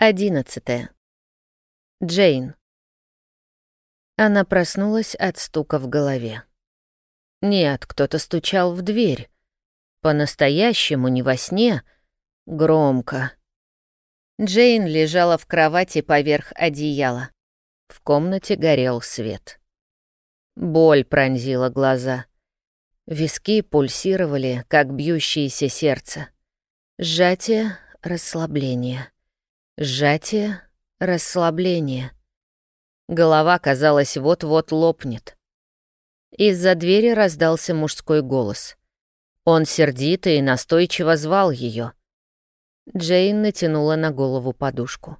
Одиннадцатое. Джейн. Она проснулась от стука в голове. Нет, кто-то стучал в дверь. По-настоящему, не во сне. Громко. Джейн лежала в кровати поверх одеяла. В комнате горел свет. Боль пронзила глаза. Виски пульсировали, как бьющееся сердце. Сжатие, расслабление. Сжатие, расслабление. Голова, казалось, вот-вот лопнет. Из-за двери раздался мужской голос. Он сердито и настойчиво звал ее. Джейн натянула на голову подушку.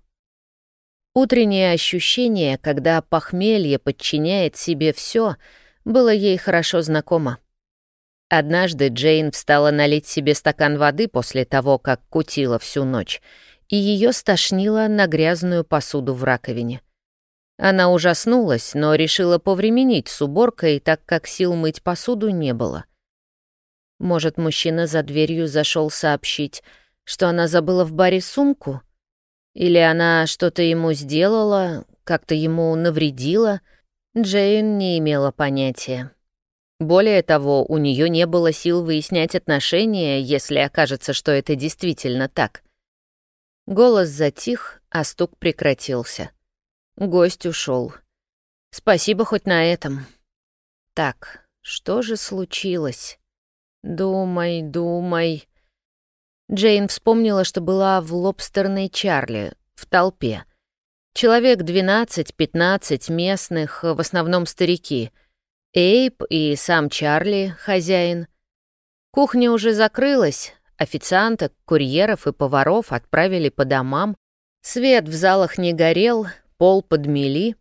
Утреннее ощущение, когда похмелье подчиняет себе все, было ей хорошо знакомо. Однажды Джейн встала налить себе стакан воды после того, как кутила всю ночь — и ее стошнило на грязную посуду в раковине. Она ужаснулась, но решила повременить с уборкой, так как сил мыть посуду не было. Может, мужчина за дверью зашел сообщить, что она забыла в баре сумку? Или она что-то ему сделала, как-то ему навредила? Джейн не имела понятия. Более того, у нее не было сил выяснять отношения, если окажется, что это действительно так. Голос затих, а стук прекратился. Гость ушел. Спасибо хоть на этом. Так, что же случилось? Думай, думай. Джейн вспомнила, что была в лобстерной Чарли, в толпе. Человек 12-15 местных, в основном старики. Эйп и сам Чарли, хозяин. Кухня уже закрылась, Официанток, курьеров и поваров отправили по домам. Свет в залах не горел, пол подмели.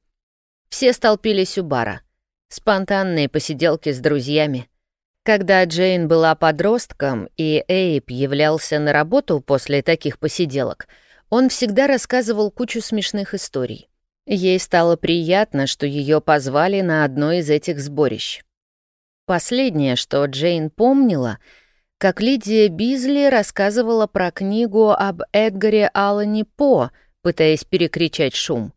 Все столпились у бара. Спонтанные посиделки с друзьями. Когда Джейн была подростком и Эйп являлся на работу после таких посиделок, он всегда рассказывал кучу смешных историй. Ей стало приятно, что ее позвали на одно из этих сборищ. Последнее, что Джейн помнила — как Лидия Бизли рассказывала про книгу об Эдгаре Аллане По, пытаясь перекричать шум.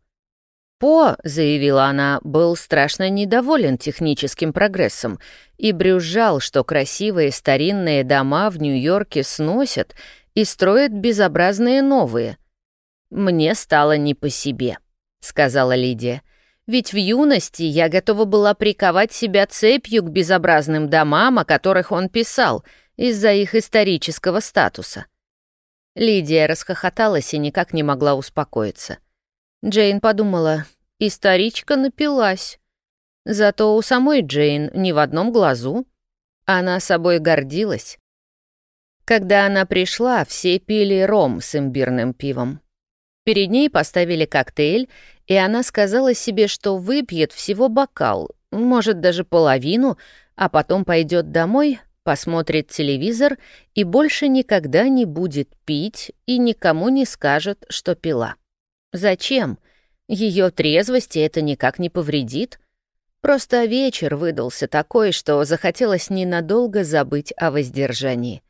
По, заявила она, был страшно недоволен техническим прогрессом и брюзжал, что красивые старинные дома в Нью-Йорке сносят и строят безобразные новые. «Мне стало не по себе», — сказала Лидия. «Ведь в юности я готова была приковать себя цепью к безобразным домам, о которых он писал — из-за их исторического статуса. Лидия расхохоталась и никак не могла успокоиться. Джейн подумала, историчка напилась. Зато у самой Джейн ни в одном глазу. Она собой гордилась. Когда она пришла, все пили ром с имбирным пивом. Перед ней поставили коктейль, и она сказала себе, что выпьет всего бокал, может, даже половину, а потом пойдет домой, посмотрит телевизор и больше никогда не будет пить и никому не скажет, что пила. Зачем? Ее трезвости это никак не повредит. Просто вечер выдался такой, что захотелось ненадолго забыть о воздержании.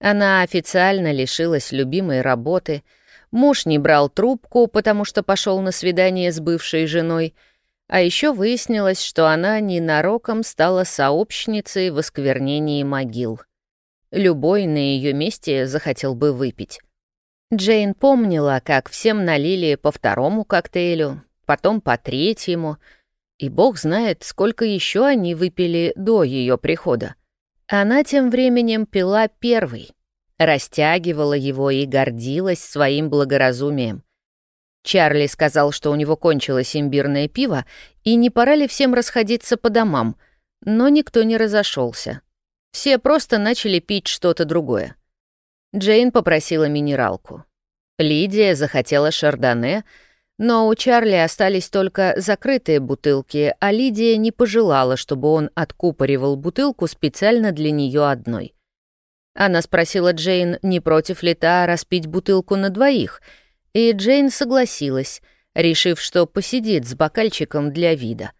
Она официально лишилась любимой работы, муж не брал трубку, потому что пошел на свидание с бывшей женой — а еще выяснилось, что она ненароком стала сообщницей в осквернении могил. Любой на ее месте захотел бы выпить. Джейн помнила, как всем налили по второму коктейлю, потом по третьему, и бог знает, сколько еще они выпили до ее прихода. Она тем временем пила первый, растягивала его и гордилась своим благоразумием. Чарли сказал, что у него кончилось имбирное пиво, и не пора ли всем расходиться по домам, но никто не разошелся. Все просто начали пить что-то другое. Джейн попросила минералку. Лидия захотела шардоне, но у Чарли остались только закрытые бутылки, а Лидия не пожелала, чтобы он откупоривал бутылку специально для нее одной. Она спросила Джейн, не против ли та распить бутылку на двоих — и Джейн согласилась, решив, что посидит с бокальчиком для вида.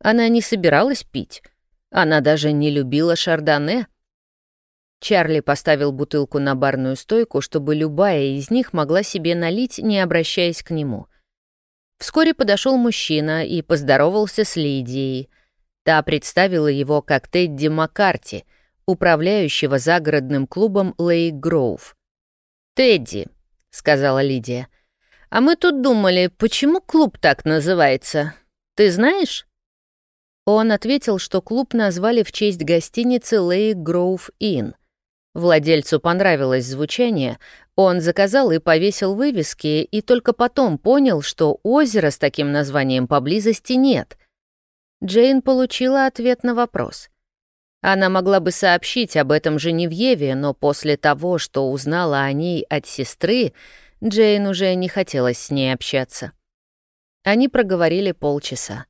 Она не собиралась пить. Она даже не любила шардоне. Чарли поставил бутылку на барную стойку, чтобы любая из них могла себе налить, не обращаясь к нему. Вскоре подошел мужчина и поздоровался с Лидией. Та представила его как Тедди Маккарти, управляющего загородным клубом Лейк Гроув. «Тедди», — сказала Лидия, — «а мы тут думали, почему клуб так называется? Ты знаешь?» Он ответил, что клуб назвали в честь гостиницы Лейк Гроув Инн. Владельцу понравилось звучание, он заказал и повесил вывески, и только потом понял, что озера с таким названием поблизости нет. Джейн получила ответ на вопрос. Она могла бы сообщить об этом Женевьеве, но после того, что узнала о ней от сестры, Джейн уже не хотелось с ней общаться. Они проговорили полчаса.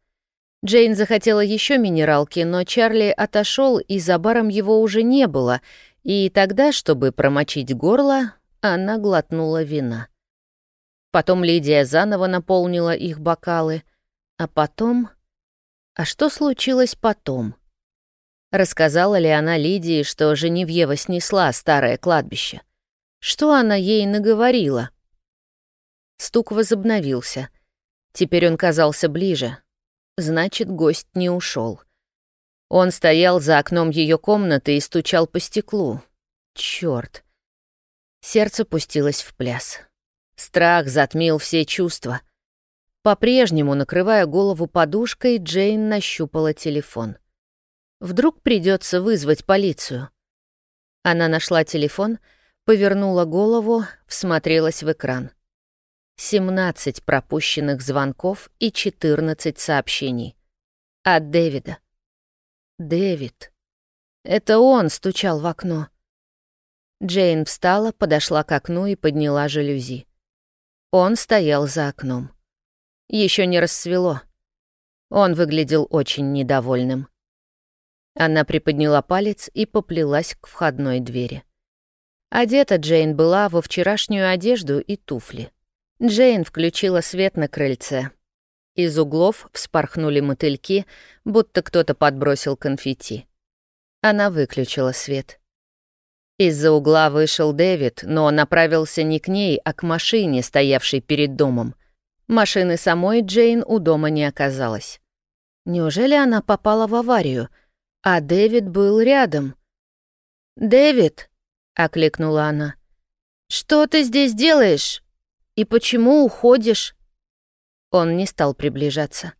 Джейн захотела еще минералки, но Чарли отошел, и за баром его уже не было — и тогда, чтобы промочить горло, она глотнула вина. Потом Лидия заново наполнила их бокалы, а потом... А что случилось потом? Рассказала ли она Лидии, что Женевьева снесла старое кладбище? Что она ей наговорила? Стук возобновился. Теперь он казался ближе. Значит, гость не ушел. Он стоял за окном ее комнаты и стучал по стеклу. Черт! Сердце пустилось в пляс. Страх затмил все чувства. По-прежнему, накрывая голову подушкой, Джейн нащупала телефон. Вдруг придется вызвать полицию. Она нашла телефон, повернула голову, всмотрелась в экран. 17 пропущенных звонков и 14 сообщений. От Дэвида. Дэвид. Это он стучал в окно. Джейн встала, подошла к окну и подняла жалюзи. Он стоял за окном. Еще не рассвело. Он выглядел очень недовольным. Она приподняла палец и поплелась к входной двери. Одета Джейн была во вчерашнюю одежду и туфли. Джейн включила свет на крыльце, из углов вспорхнули мотыльки, будто кто-то подбросил конфетти. Она выключила свет. Из-за угла вышел Дэвид, но направился не к ней, а к машине, стоявшей перед домом. Машины самой Джейн у дома не оказалось. Неужели она попала в аварию? А Дэвид был рядом. «Дэвид!» — окликнула она. «Что ты здесь делаешь? И почему уходишь?» Он не стал приближаться.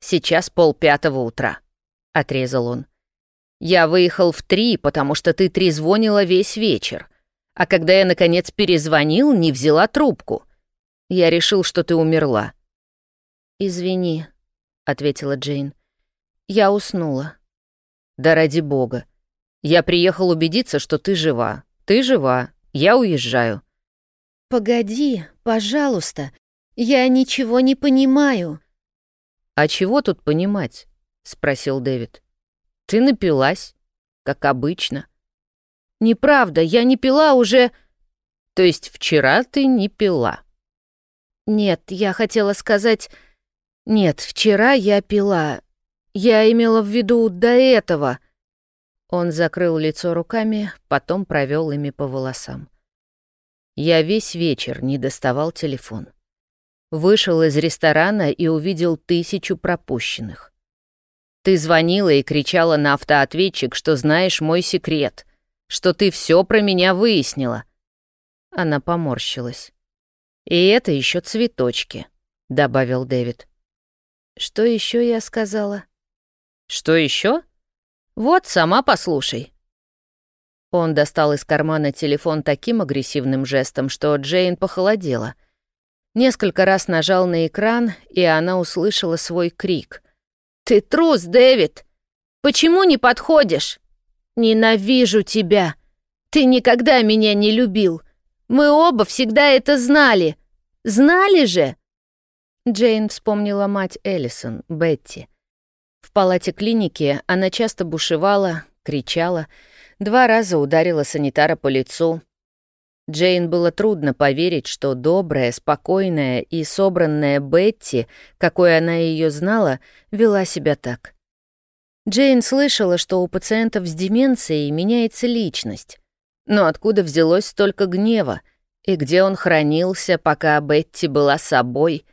«Сейчас полпятого утра», — отрезал он. «Я выехал в три, потому что ты трезвонила весь вечер. А когда я, наконец, перезвонил, не взяла трубку. Я решил, что ты умерла». «Извини», — ответила Джейн. «Я уснула». «Да ради бога. Я приехал убедиться, что ты жива. Ты жива. Я уезжаю». «Погоди, пожалуйста. «Я ничего не понимаю». «А чего тут понимать?» — спросил Дэвид. «Ты напилась, как обычно». «Неправда, я не пила уже...» «То есть вчера ты не пила?» «Нет, я хотела сказать...» «Нет, вчера я пила. Я имела в виду до этого». Он закрыл лицо руками, потом провел ими по волосам. Я весь вечер не доставал телефон. Вышел из ресторана и увидел тысячу пропущенных. Ты звонила и кричала на автоответчик, что знаешь мой секрет, что ты все про меня выяснила. Она поморщилась. И это еще цветочки, добавил Дэвид. Что еще я сказала? Что еще? Вот, сама послушай. Он достал из кармана телефон таким агрессивным жестом, что Джейн похолодела — Несколько раз нажал на экран, и она услышала свой крик. «Ты трус, Дэвид! Почему не подходишь? Ненавижу тебя! Ты никогда меня не любил! Мы оба всегда это знали! Знали же!» Джейн вспомнила мать Эллисон, Бетти. Палате клиники она часто бушевала, кричала, два раза ударила санитара по лицу, Джейн было трудно поверить, что добрая, спокойная и собранная Бетти, какой она ее знала, вела себя так. Джейн слышала, что у пациентов с деменцией меняется личность. Но откуда взялось столько гнева? И где он хранился, пока Бетти была собой?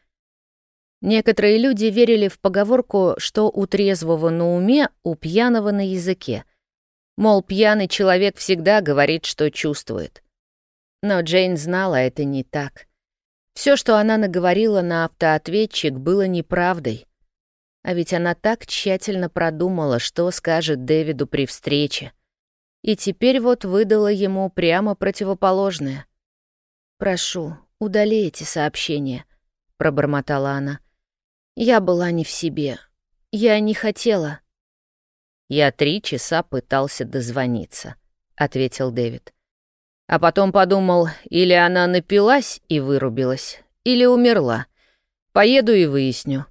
Некоторые люди верили в поговорку, что у трезвого на уме, у пьяного на языке. Мол, пьяный человек всегда говорит, что чувствует. Но Джейн знала, это не так. Все, что она наговорила на автоответчик, было неправдой. А ведь она так тщательно продумала, что скажет Дэвиду при встрече. И теперь вот выдала ему прямо противоположное. «Прошу, удали эти сообщения», — пробормотала она. «Я была не в себе. Я не хотела». «Я три часа пытался дозвониться», — ответил Дэвид. А потом подумал, или она напилась и вырубилась, или умерла. Поеду и выясню.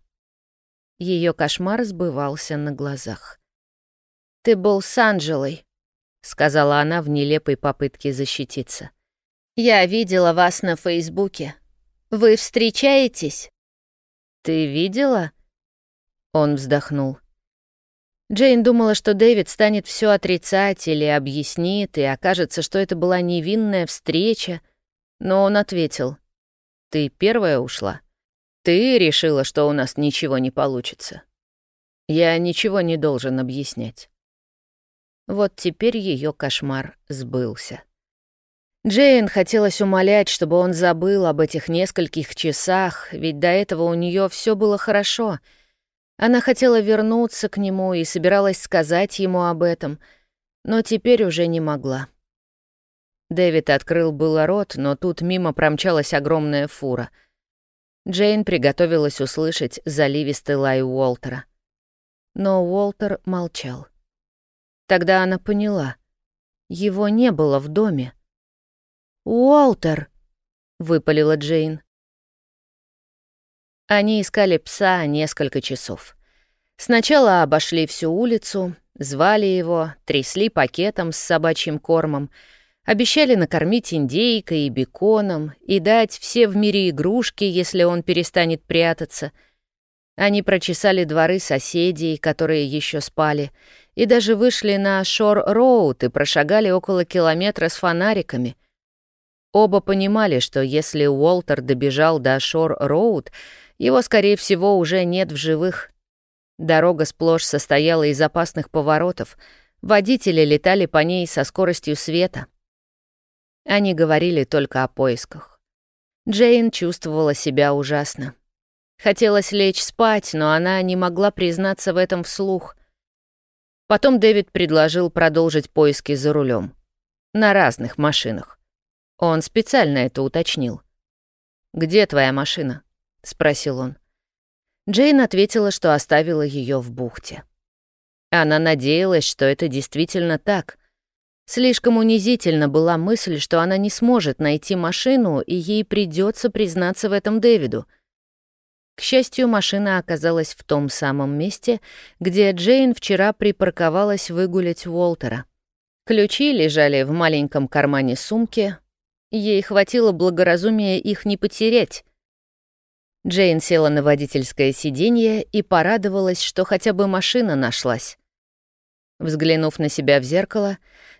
Ее кошмар сбывался на глазах. «Ты был с Анжелой», — сказала она в нелепой попытке защититься. «Я видела вас на Фейсбуке. Вы встречаетесь?» «Ты видела?» Он вздохнул. Джейн думала, что Дэвид станет все отрицать или объяснит, и окажется, что это была невинная встреча. Но он ответил. «Ты первая ушла?» Ты решила, что у нас ничего не получится. Я ничего не должен объяснять. Вот теперь ее кошмар сбылся. Джейн хотелось умолять, чтобы он забыл об этих нескольких часах, ведь до этого у нее все было хорошо. Она хотела вернуться к нему и собиралась сказать ему об этом, но теперь уже не могла. Дэвид открыл было рот, но тут мимо промчалась огромная фура — Джейн приготовилась услышать заливистый лай Уолтера. Но Уолтер молчал. Тогда она поняла. Его не было в доме. «Уолтер!» — выпалила Джейн. Они искали пса несколько часов. Сначала обошли всю улицу, звали его, трясли пакетом с собачьим кормом — Обещали накормить индейкой и беконом и дать все в мире игрушки, если он перестанет прятаться. Они прочесали дворы соседей, которые еще спали, и даже вышли на Шор-Роуд и прошагали около километра с фонариками. Оба понимали, что если Уолтер добежал до Шор-Роуд, его, скорее всего, уже нет в живых. Дорога сплошь состояла из опасных поворотов, водители летали по ней со скоростью света — они говорили только о поисках. Джейн чувствовала себя ужасно. Хотелось лечь спать, но она не могла признаться в этом вслух. Потом Дэвид предложил продолжить поиски за рулем. На разных машинах. Он специально это уточнил. «Где твоя машина?» — спросил он. Джейн ответила, что оставила ее в бухте. Она надеялась, что это действительно так, Слишком унизительно была мысль, что она не сможет найти машину, и ей придется признаться в этом Дэвиду. К счастью, машина оказалась в том самом месте, где Джейн вчера припарковалась выгулять Уолтера. Ключи лежали в маленьком кармане сумки. Ей хватило благоразумия их не потерять. Джейн села на водительское сиденье и порадовалась, что хотя бы машина нашлась. Взглянув на себя в зеркало,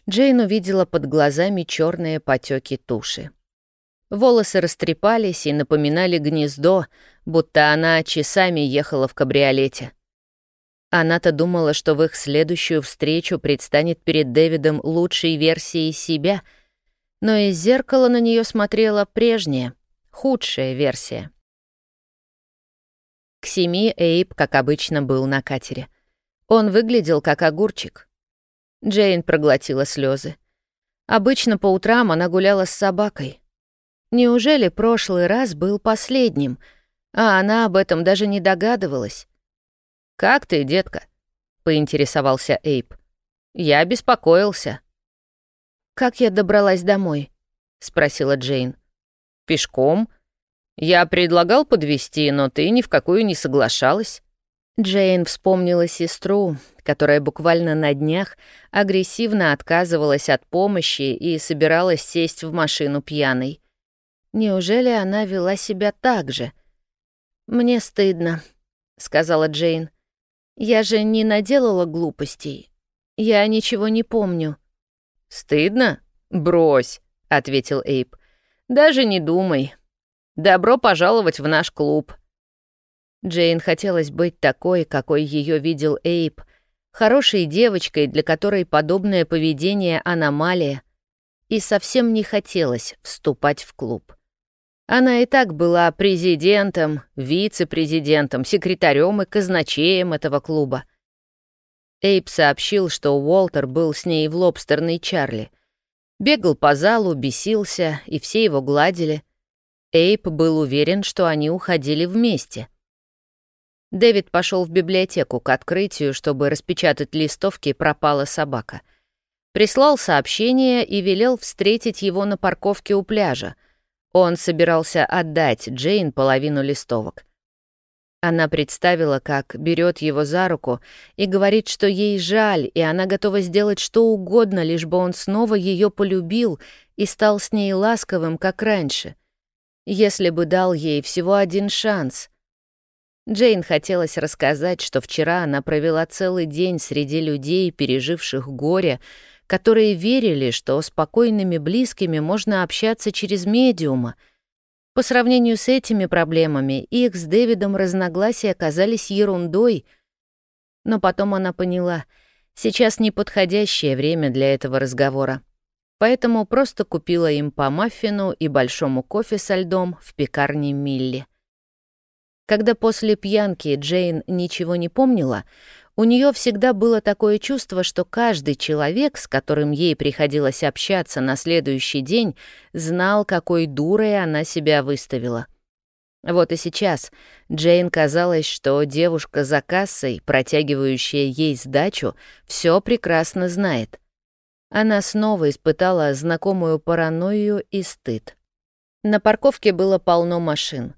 Джейн увидела под глазами черные потеки туши. Волосы растрепались и напоминали гнездо, будто она часами ехала в кабриолете. Она-то думала, что в их следующую встречу предстанет перед Дэвидом лучшей версией себя, но из зеркала на нее смотрела прежняя, худшая версия. К семи Эйб, как обычно, был на катере. Он выглядел как огурчик. Джейн проглотила слезы. Обычно по утрам она гуляла с собакой. Неужели прошлый раз был последним, а она об этом даже не догадывалась? «Как ты, детка?» — поинтересовался Эйп. «Я беспокоился». «Как я добралась домой?» — спросила Джейн. «Пешком. Я предлагал подвести, но ты ни в какую не соглашалась». Джейн вспомнила сестру, которая буквально на днях агрессивно отказывалась от помощи и собиралась сесть в машину пьяной. Неужели она вела себя так же? «Мне стыдно», — сказала Джейн. Я же не наделала глупостей. Я ничего не помню». «Стыдно? Брось», — ответил Эйп. «Даже не думай. Добро пожаловать в наш клуб». Джейн хотелось быть такой, какой ее видел Эйп, хорошей девочкой, для которой подобное поведение — аномалия, и совсем не хотелось вступать в клуб. Она и так была президентом, вице-президентом, секретарем и казначеем этого клуба. Эйп сообщил, что Уолтер был с ней в лобстерной Чарли. Бегал по залу, бесился, и все его гладили. Эйп был уверен, что они уходили вместе. Дэвид пошел в библиотеку к открытию, чтобы распечатать листовки «Пропала собака». Прислал сообщение и велел встретить его на парковке у пляжа — он собирался отдать Джейн половину листовок. Она представила, как берет его за руку и говорит, что ей жаль, и она готова сделать что угодно, лишь бы он снова ее полюбил и стал с ней ласковым, как раньше. Если бы дал ей всего один шанс. Джейн хотелось рассказать, что вчера она провела целый день среди людей, переживших горе, которые верили, что спокойными близкими можно общаться через медиума. По сравнению с этими проблемами, их с Дэвидом разногласия оказались ерундой. Но потом она поняла, сейчас неподходящее время для этого разговора. Поэтому просто купила им по маффину и большому кофе со льдом в пекарне Милли. Когда после пьянки Джейн ничего не помнила, у нее всегда было такое чувство, что каждый человек, с которым ей приходилось общаться на следующий день, знал, какой дурой она себя выставила. Вот и сейчас Джейн казалось, что девушка за кассой, протягивающая ей сдачу, все прекрасно знает. Она снова испытала знакомую паранойю и стыд. На парковке было полно машин.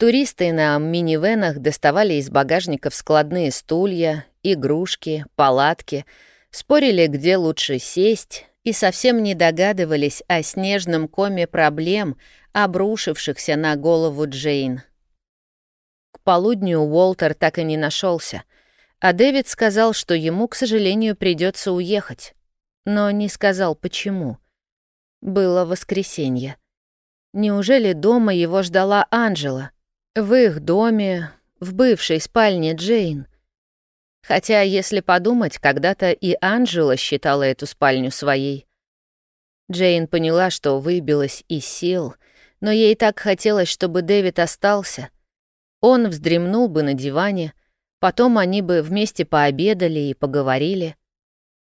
Туристы на минивенах доставали из багажников складные стулья, игрушки, палатки, спорили, где лучше сесть, и совсем не догадывались о снежном коме проблем, обрушившихся на голову Джейн. К полудню Уолтер так и не нашелся, а Дэвид сказал, что ему, к сожалению, придется уехать, но не сказал, почему. Было воскресенье. Неужели дома его ждала Анжела? В их доме, в бывшей спальне Джейн. Хотя, если подумать, когда-то и Анжела считала эту спальню своей. Джейн поняла, что выбилась из сил, но ей так хотелось, чтобы Дэвид остался. Он вздремнул бы на диване, потом они бы вместе пообедали и поговорили.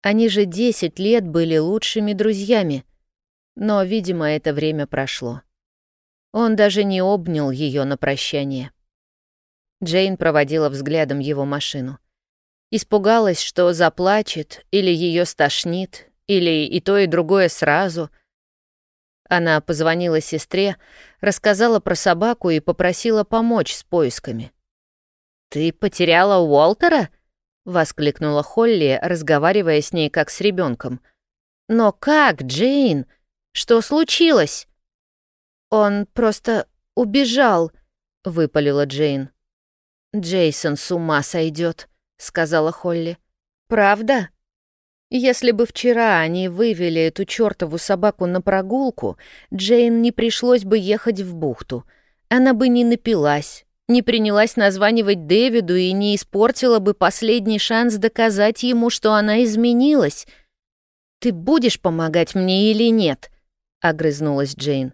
Они же десять лет были лучшими друзьями, но, видимо, это время прошло. Он даже не обнял ее на прощание. Джейн проводила взглядом его машину. Испугалась, что заплачет, или ее стошнит, или и то, и другое сразу. Она позвонила сестре, рассказала про собаку и попросила помочь с поисками. «Ты потеряла Уолтера?» — воскликнула Холли, разговаривая с ней как с ребенком. «Но как, Джейн? Что случилось?» «Он просто убежал», — выпалила Джейн. «Джейсон с ума сойдет», — сказала Холли. «Правда?» Если бы вчера они вывели эту чертову собаку на прогулку, Джейн не пришлось бы ехать в бухту. Она бы не напилась, не принялась названивать Дэвиду и не испортила бы последний шанс доказать ему, что она изменилась. «Ты будешь помогать мне или нет?» — огрызнулась Джейн.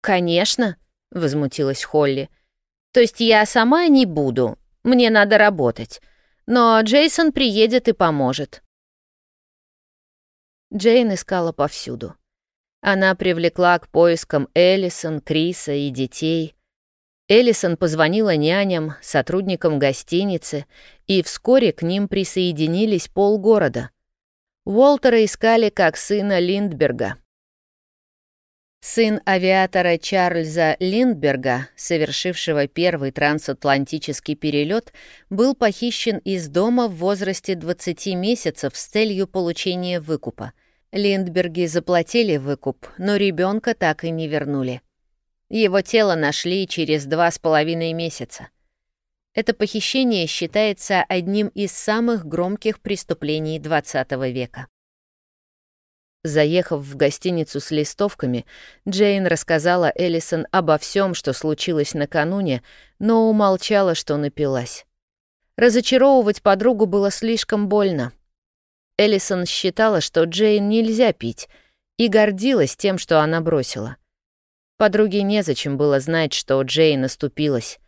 «Конечно», — возмутилась Холли. «То есть я сама не буду, мне надо работать. Но Джейсон приедет и поможет». Джейн искала повсюду. Она привлекла к поискам Эллисон, Криса и детей. Эллисон позвонила няням, сотрудникам гостиницы, и вскоре к ним присоединились полгорода. Уолтера искали как сына Линдберга, Сын авиатора Чарльза Линдберга, совершившего первый трансатлантический перелет, был похищен из дома в возрасте 20 месяцев с целью получения выкупа. Линдберги заплатили выкуп, но ребенка так и не вернули. Его тело нашли через два с половиной месяца. Это похищение считается одним из самых громких преступлений XX века. Заехав в гостиницу с листовками, Джейн рассказала Эллисон обо всем, что случилось накануне, но умолчала, что напилась. Разочаровывать подругу было слишком больно. Эллисон считала, что Джейн нельзя пить, и гордилась тем, что она бросила. Подруге незачем было знать, что Джейн оступилась.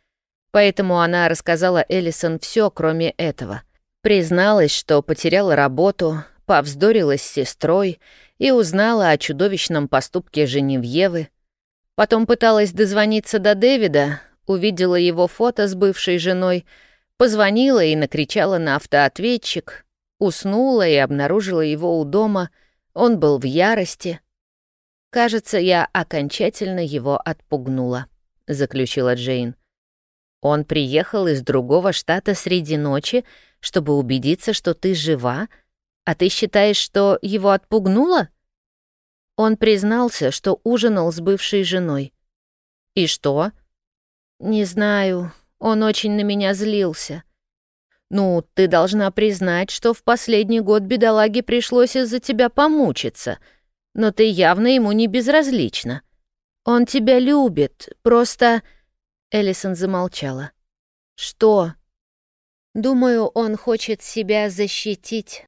Поэтому она рассказала Эллисон все, кроме этого. Призналась, что потеряла работу, повздорила с сестрой и узнала о чудовищном поступке Женевьевы. Потом пыталась дозвониться до Дэвида, увидела его фото с бывшей женой, позвонила и накричала на автоответчик, уснула и обнаружила его у дома, он был в ярости. «Кажется, я окончательно его отпугнула», — заключила Джейн. «Он приехал из другого штата среди ночи, чтобы убедиться, что ты жива, а ты считаешь, что его отпугнуло? Он признался, что ужинал с бывшей женой. И что? Не знаю, он очень на меня злился. Ну, ты должна признать, что в последний год бедолаге пришлось из-за тебя помучиться, но ты явно ему не безразлична. Он тебя любит, просто... Эллисон замолчала. Что? Думаю, он хочет себя защитить.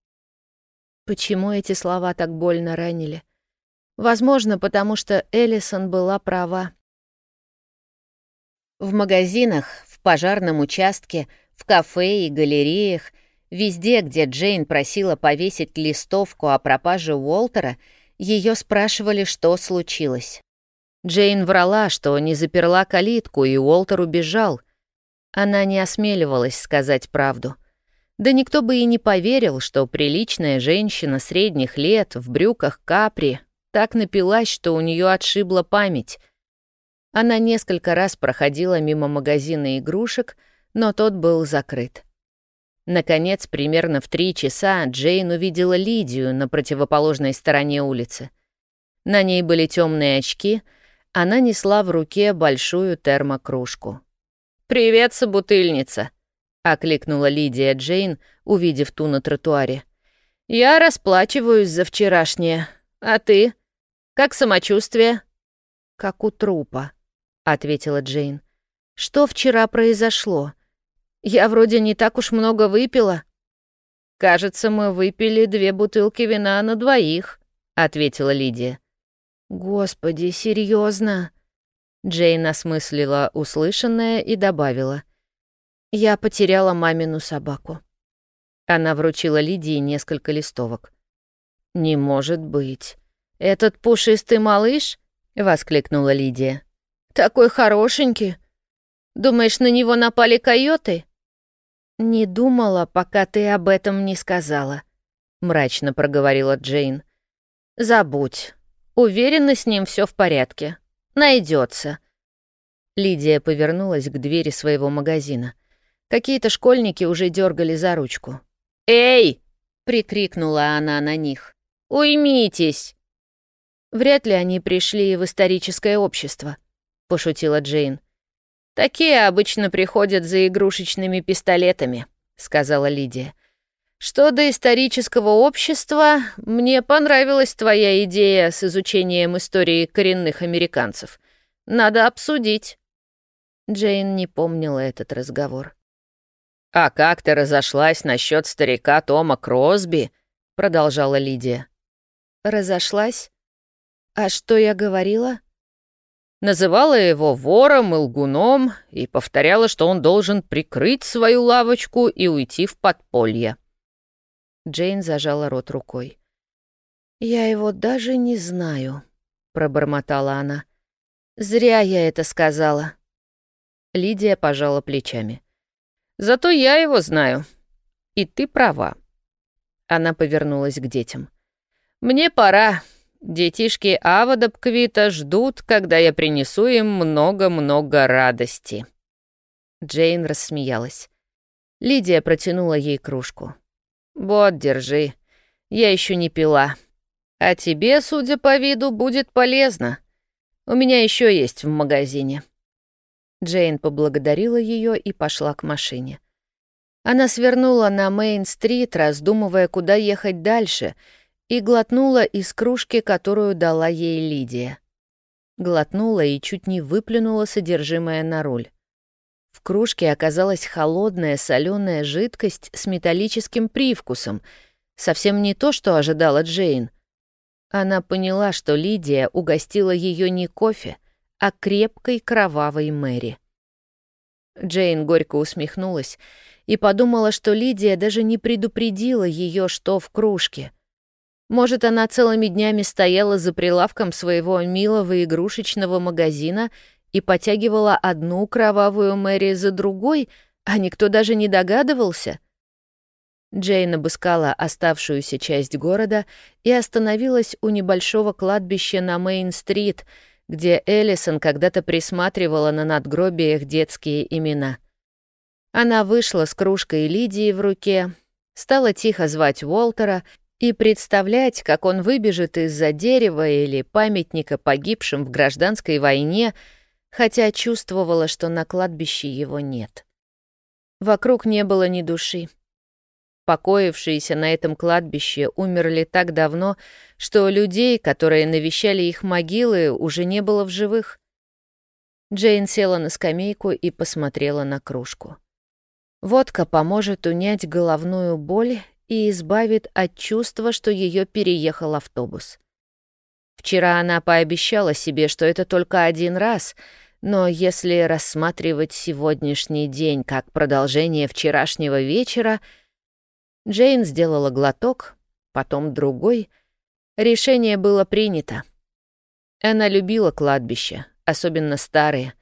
Почему эти слова так больно ранили? Возможно, потому что Эллисон была права. В магазинах, в пожарном участке, в кафе и галереях, везде, где Джейн просила повесить листовку о пропаже Уолтера, ее спрашивали, что случилось. Джейн врала, что не заперла калитку, и Уолтер убежал. Она не осмеливалась сказать правду. Да никто бы и не поверил, что приличная женщина средних лет в брюках капри так напилась, что у нее отшибла память. Она несколько раз проходила мимо магазина игрушек, но тот был закрыт. Наконец, примерно в три часа Джейн увидела Лидию на противоположной стороне улицы. На ней были темные очки, она несла в руке большую термокружку. «Привет, собутыльница!» — окликнула Лидия Джейн, увидев ту на тротуаре. «Я расплачиваюсь за вчерашнее. А ты? Как самочувствие?» «Как у трупа», — ответила Джейн. «Что вчера произошло? Я вроде не так уж много выпила». «Кажется, мы выпили две бутылки вина на двоих», — ответила Лидия. «Господи, серьезно? Джейн осмыслила услышанное и добавила. Я потеряла мамину собаку. Она вручила Лидии несколько листовок. «Не может быть. Этот пушистый малыш?» — воскликнула Лидия. «Такой хорошенький. Думаешь, на него напали койоты?» «Не думала, пока ты об этом не сказала», — мрачно проговорила Джейн. «Забудь. Уверена, с ним все в порядке. Найдется. Лидия повернулась к двери своего магазина. Какие-то школьники уже дергали за ручку. «Эй!» — прикрикнула она на них. «Уймитесь!» «Вряд ли они пришли в историческое общество», — пошутила Джейн. «Такие обычно приходят за игрушечными пистолетами», — сказала Лидия. «Что до исторического общества, мне понравилась твоя идея с изучением истории коренных американцев. Надо обсудить». Джейн не помнила этот разговор. «А как ты разошлась насчет старика Тома Кросби?» — продолжала Лидия. «Разошлась? А что я говорила?» Называла его вором и лгуном и повторяла, что он должен прикрыть свою лавочку и уйти в подполье. Джейн зажала рот рукой. «Я его даже не знаю», — пробормотала она. «Зря я это сказала». Лидия пожала плечами. Зато я его знаю. И ты права. Она повернулась к детям. Мне пора. Детишки Авадабквита ждут, когда я принесу им много-много радости. Джейн рассмеялась. Лидия протянула ей кружку. «Вот, держи. Я еще не пила. А тебе, судя по виду, будет полезно. У меня еще есть в магазине». Джейн поблагодарила ее и пошла к машине. Она свернула на Мейн-стрит, раздумывая, куда ехать дальше, и глотнула из кружки, которую дала ей Лидия. Глотнула и чуть не выплюнула содержимое на руль. В кружке оказалась холодная соленая жидкость с металлическим привкусом, совсем не то, что ожидала Джейн. Она поняла, что Лидия угостила ее не кофе, а крепкой кровавой Мэри. Джейн горько усмехнулась и подумала, что Лидия даже не предупредила ее, что в кружке. Может, она целыми днями стояла за прилавком своего милого игрушечного магазина и потягивала одну кровавую Мэри за другой, а никто даже не догадывался? Джейн обыскала оставшуюся часть города и остановилась у небольшого кладбища на Мейн-стрит, где Эллисон когда-то присматривала на надгробиях детские имена. Она вышла с кружкой Лидии в руке, стала тихо звать Уолтера и представлять, как он выбежит из-за дерева или памятника погибшим в гражданской войне, хотя чувствовала, что на кладбище его нет. Вокруг не было ни души. Покоившиеся на этом кладбище умерли так давно, что людей, которые навещали их могилы, уже не было в живых. Джейн села на скамейку и посмотрела на кружку. Водка поможет унять головную боль и избавит от чувства, что ее переехал автобус. Вчера она пообещала себе, что это только один раз, но если рассматривать сегодняшний день как продолжение вчерашнего вечера, Джейн сделала глоток, потом другой. Решение было принято. Она любила кладбище, особенно старые.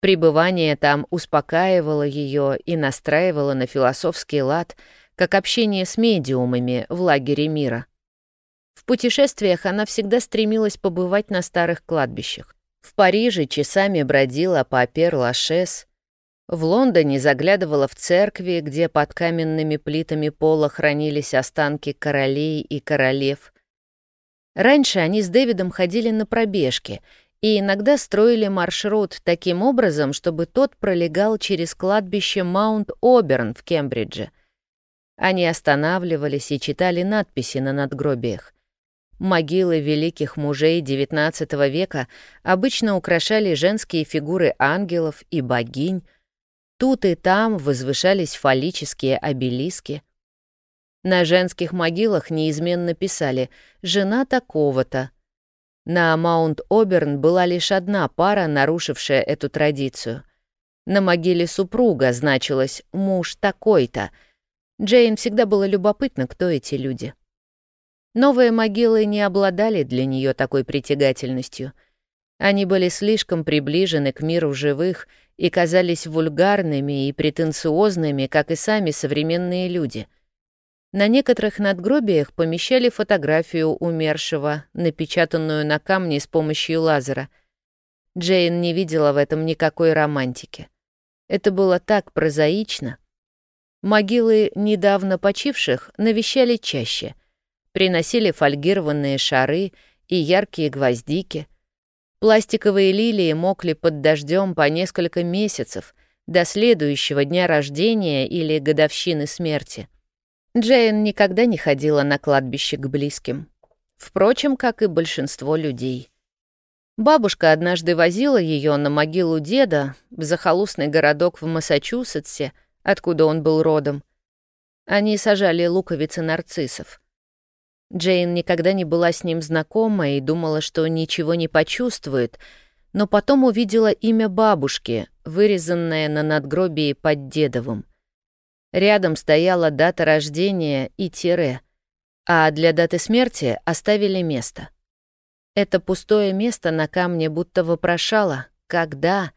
Пребывание там успокаивало ее и настраивало на философский лад, как общение с медиумами в лагере мира. В путешествиях она всегда стремилась побывать на старых кладбищах. В Париже часами бродила по Пер-Лашес, в Лондоне заглядывала в церкви, где под каменными плитами пола хранились останки королей и королев. Раньше они с Дэвидом ходили на пробежки и иногда строили маршрут таким образом, чтобы тот пролегал через кладбище Маунт-Оберн в Кембридже. Они останавливались и читали надписи на надгробиях. Могилы великих мужей XIX века обычно украшали женские фигуры ангелов и богинь. Тут и там возвышались фаллические обелиски. На женских могилах неизменно писали «жена такого-то». На Маунт-Оберн была лишь одна пара, нарушившая эту традицию. На могиле супруга значилось «муж такой-то». Джейн всегда было любопытно, кто эти люди. Новые могилы не обладали для нее такой притягательностью. Они были слишком приближены к миру живых и казались вульгарными и претенциозными, как и сами современные люди. На некоторых надгробиях помещали фотографию умершего, напечатанную на камне с помощью лазера. Джейн не видела в этом никакой романтики. Это было так прозаично. Могилы недавно почивших навещали чаще — приносили фольгированные шары и яркие гвоздики. Пластиковые лилии мокли под дождем по несколько месяцев, до следующего дня рождения или годовщины смерти. Джейн никогда не ходила на кладбище к близким. Впрочем, как и большинство людей. Бабушка однажды возила ее на могилу деда в захолустный городок в Массачусетсе, откуда он был родом. Они сажали луковицы нарциссов. Джейн никогда не была с ним знакома и думала, что ничего не почувствует, но потом увидела имя бабушки, вырезанное на надгробии под Дедовым. Рядом стояла дата рождения и тире, а для даты смерти оставили место. Это пустое место на камне будто вопрошало «Когда?».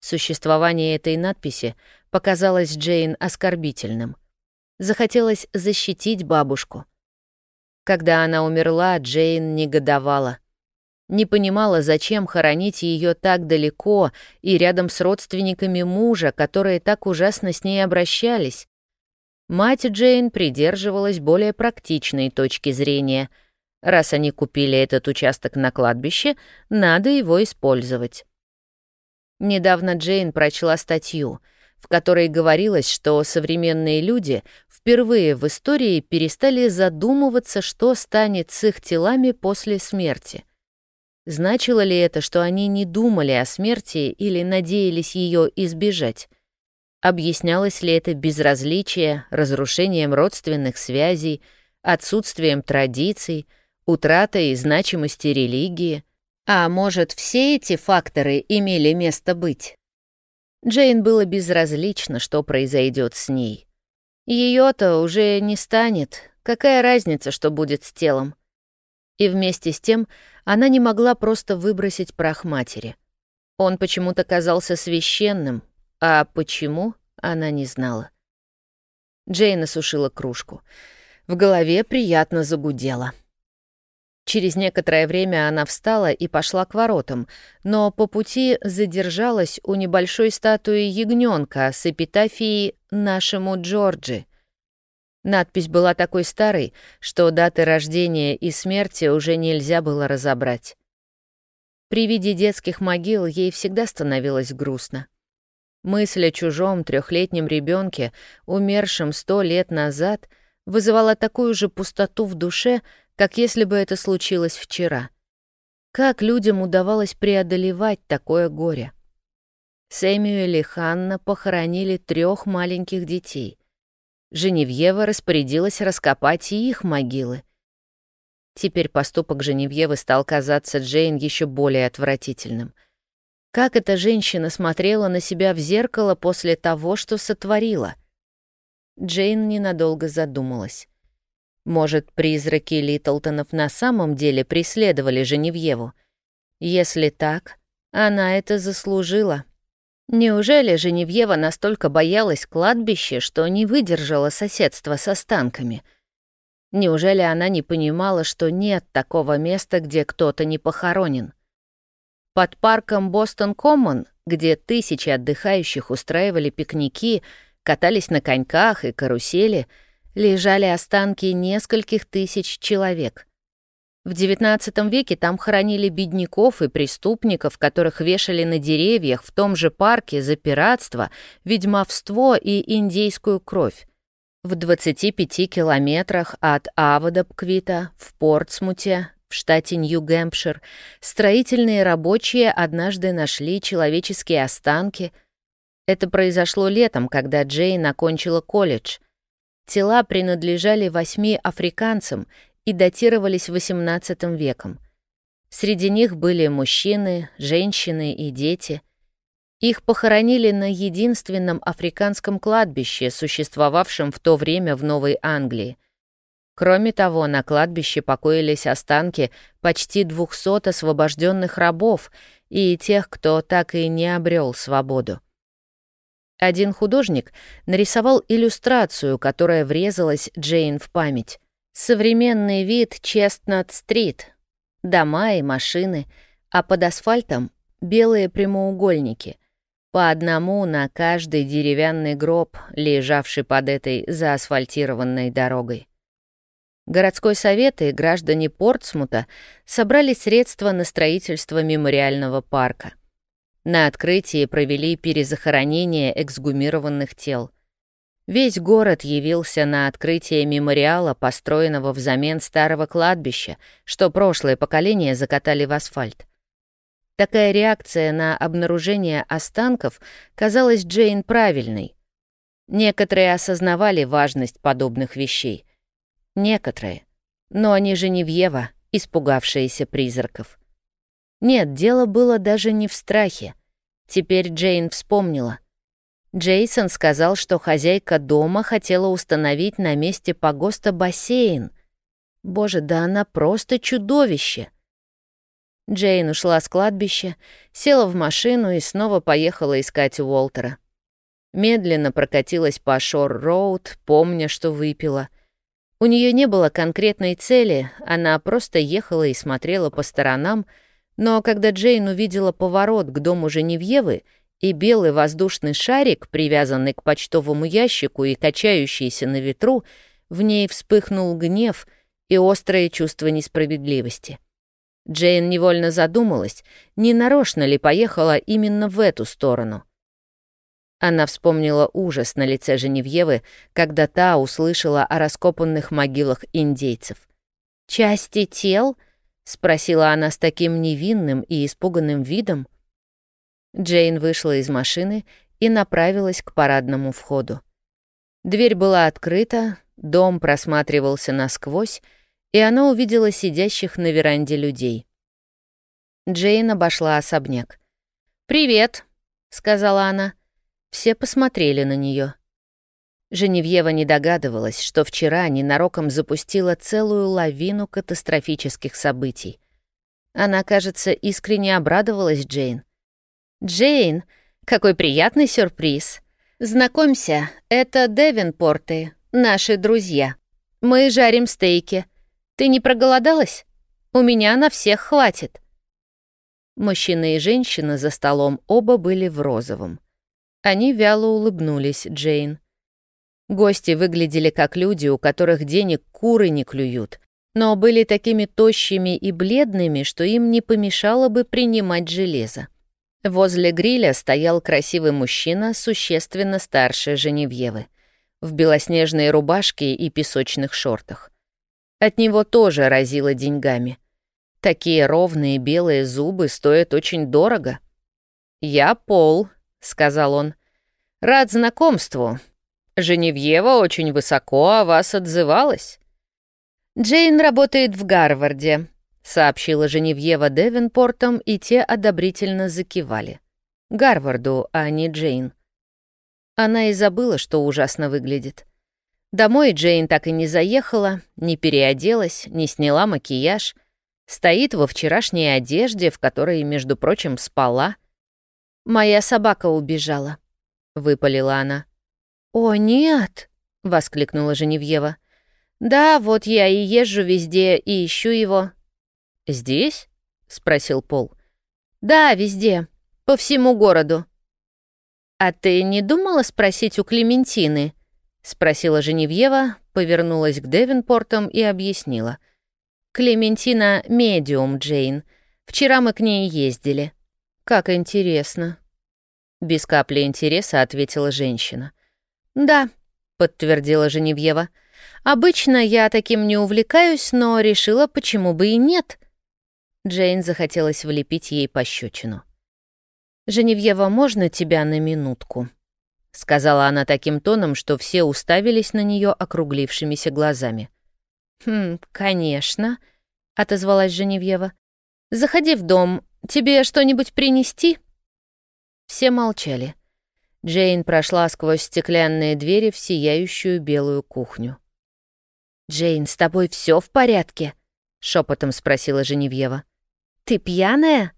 Существование этой надписи показалось Джейн оскорбительным. Захотелось защитить бабушку — когда она умерла, Джейн негодовала. Не понимала, зачем хоронить ее так далеко и рядом с родственниками мужа, которые так ужасно с ней обращались. Мать Джейн придерживалась более практичной точки зрения. Раз они купили этот участок на кладбище, надо его использовать. Недавно Джейн прочла статью, в которой говорилось, что современные люди впервые в истории перестали задумываться, что станет с их телами после смерти. Значило ли это, что они не думали о смерти или надеялись ее избежать? Объяснялось ли это безразличие, разрушением родственных связей, отсутствием традиций, утратой значимости религии? А может, все эти факторы имели место быть? Джейн было безразлично, что произойдет с ней. Ее-то уже не станет, какая разница, что будет с телом? И вместе с тем она не могла просто выбросить прах матери. Он почему-то казался священным, а почему, она не знала. Джейн осушила кружку. В голове приятно загудело. Через некоторое время она встала и пошла к воротам, но по пути задержалась у небольшой статуи ягненка с эпитафией «Нашему Джорджи». Надпись была такой старой, что даты рождения и смерти уже нельзя было разобрать. При виде детских могил ей всегда становилось грустно. Мысль о чужом трехлетнем ребенке, умершем сто лет назад, вызывала такую же пустоту в душе, как если бы это случилось вчера. Как людям удавалось преодолевать такое горе? Сэмюэль и Ханна похоронили трех маленьких детей. Женевьева распорядилась раскопать и их могилы. Теперь поступок Женевьевы стал казаться Джейн еще более отвратительным — как эта женщина смотрела на себя в зеркало после того, что сотворила? Джейн ненадолго задумалась. Может, призраки Литлтонов на самом деле преследовали Женевьеву? Если так, она это заслужила. Неужели Женевьева настолько боялась кладбища, что не выдержала соседства с останками? Неужели она не понимала, что нет такого места, где кто-то не похоронен? Под парком Бостон-Коммон, где тысячи отдыхающих устраивали пикники, катались на коньках и карусели, лежали останки нескольких тысяч человек. В XIX веке там хоронили бедняков и преступников, которых вешали на деревьях в том же парке за пиратство, ведьмовство и индейскую кровь. В 25 километрах от Аводопквита в Портсмуте в штате Нью-Гэмпшир, строительные рабочие однажды нашли человеческие останки. Это произошло летом, когда Джейн окончила колледж. Тела принадлежали восьми африканцам и датировались XVIII веком. Среди них были мужчины, женщины и дети. Их похоронили на единственном африканском кладбище, существовавшем в то время в Новой Англии — Кроме того, на кладбище покоились останки почти двухсот освобожденных рабов и тех, кто так и не обрел свободу. Один художник нарисовал иллюстрацию, которая врезалась Джейн в память. Современный вид Честнат-стрит. Дома и машины, а под асфальтом — белые прямоугольники. По одному на каждый деревянный гроб, лежавший под этой заасфальтированной дорогой. Городской совет и граждане Портсмута собрали средства на строительство мемориального парка. На открытии провели перезахоронение эксгумированных тел. Весь город явился на открытие мемориала, построенного взамен старого кладбища, что прошлое поколение закатали в асфальт. Такая реакция на обнаружение останков казалась Джейн правильной. Некоторые осознавали важность подобных вещей, Некоторые. Но они же не Женевьева, испугавшиеся призраков. Нет, дело было даже не в страхе. Теперь Джейн вспомнила. Джейсон сказал, что хозяйка дома хотела установить на месте погоста бассейн. Боже, да она просто чудовище. Джейн ушла с кладбища, села в машину и снова поехала искать Уолтера. Медленно прокатилась по Шор-Роуд, помня, что выпила — у нее не было конкретной цели, она просто ехала и смотрела по сторонам, но когда Джейн увидела поворот к дому Женевьевы и белый воздушный шарик, привязанный к почтовому ящику и качающийся на ветру, в ней вспыхнул гнев и острое чувство несправедливости. Джейн невольно задумалась, не нарочно ли поехала именно в эту сторону. Она вспомнила ужас на лице Женевьевы, когда та услышала о раскопанных могилах индейцев. «Части тел?» — спросила она с таким невинным и испуганным видом. Джейн вышла из машины и направилась к парадному входу. Дверь была открыта, дом просматривался насквозь, и она увидела сидящих на веранде людей. Джейн обошла особняк. «Привет», — сказала она. Все посмотрели на нее. Женевьева не догадывалась, что вчера ненароком запустила целую лавину катастрофических событий. Она, кажется, искренне обрадовалась Джейн. «Джейн, какой приятный сюрприз! Знакомься, это Девинпорты, наши друзья. Мы жарим стейки. Ты не проголодалась? У меня на всех хватит». Мужчина и женщина за столом оба были в розовом. Они вяло улыбнулись Джейн. Гости выглядели как люди, у которых денег куры не клюют, но были такими тощими и бледными, что им не помешало бы принимать железо. Возле гриля стоял красивый мужчина, существенно старше Женевьевы, в белоснежной рубашке и песочных шортах. От него тоже разило деньгами. Такие ровные белые зубы стоят очень дорого. «Я Пол», — сказал он. «Рад знакомству. Женевьева очень высоко о вас отзывалась». «Джейн работает в Гарварде», — сообщила Женевьева Девенпортом, и те одобрительно закивали. Гарварду, а не Джейн. Она и забыла, что ужасно выглядит. Домой Джейн так и не заехала, не переоделась, не сняла макияж. Стоит во вчерашней одежде, в которой, между прочим, спала — «Моя собака убежала», — выпалила она. «О, нет!» — воскликнула Женевьева. «Да, вот я и езжу везде и ищу его». «Здесь?» — спросил Пол. «Да, везде. По всему городу». «А ты не думала спросить у Клементины?» — спросила Женевьева, повернулась к Девинпортам и объяснила. «Клементина — медиум, Джейн. Вчера мы к ней ездили». «Как интересно». Без капли интереса ответила женщина. «Да», — подтвердила Женевьева. «Обычно я таким не увлекаюсь, но решила, почему бы и нет». Джейн захотелось влепить ей пощечину. «Женевьева, можно тебя на минутку?» — сказала она таким тоном, что все уставились на нее округлившимися глазами. «Хм, конечно», — отозвалась Женевьева. «Заходи в дом, Тебе что-нибудь принести?» Все молчали. Джейн прошла сквозь стеклянные двери в сияющую белую кухню. «Джейн, с тобой все в порядке?» — шепотом спросила Женевьева. «Ты пьяная?»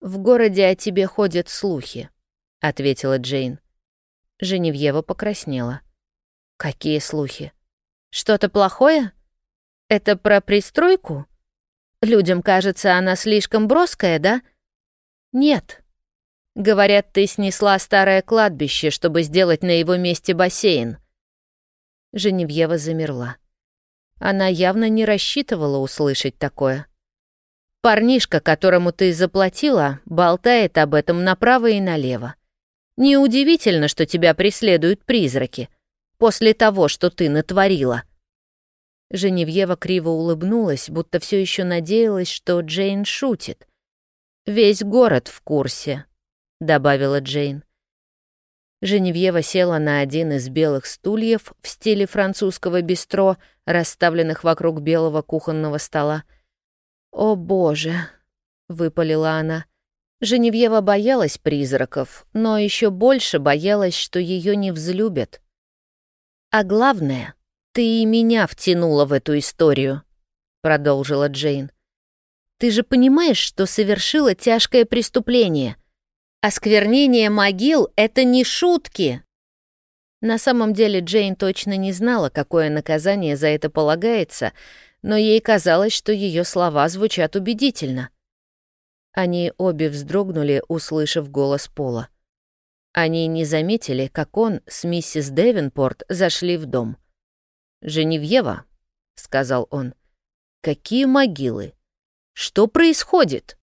«В городе о тебе ходят слухи», — ответила Джейн. Женевьева покраснела. «Какие слухи? Что-то плохое? Это про пристройку?» Людям кажется, она слишком броская, да? Нет. Говорят, ты снесла старое кладбище, чтобы сделать на его месте бассейн. Женевьева замерла. Она явно не рассчитывала услышать такое. Парнишка, которому ты заплатила, болтает об этом направо и налево. Неудивительно, что тебя преследуют призраки после того, что ты натворила. Женевьева криво улыбнулась, будто все еще надеялась, что Джейн шутит. «Весь город в курсе», — добавила Джейн. Женевьева села на один из белых стульев в стиле французского бистро, расставленных вокруг белого кухонного стола. «О, боже!» — выпалила она. Женевьева боялась призраков, но еще больше боялась, что ее не взлюбят. А главное — «Ты и меня втянула в эту историю», — продолжила Джейн. «Ты же понимаешь, что совершила тяжкое преступление. Осквернение могил — это не шутки». На самом деле Джейн точно не знала, какое наказание за это полагается, но ей казалось, что ее слова звучат убедительно. Они обе вздрогнули, услышав голос Пола. Они не заметили, как он с миссис Девинпорт зашли в дом. «Женевьева», — сказал он, — «какие могилы? Что происходит?»